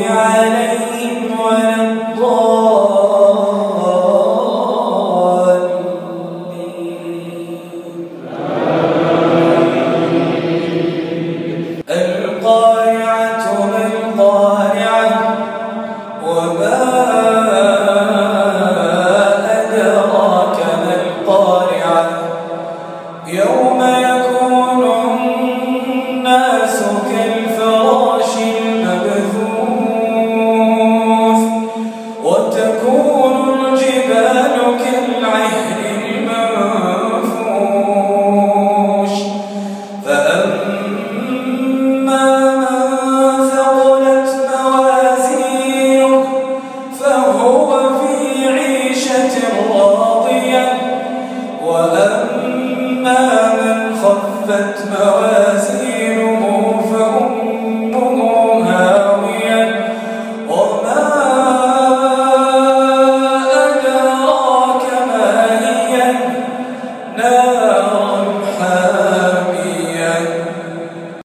المغضوب وأما من خفت موازينه